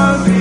love you.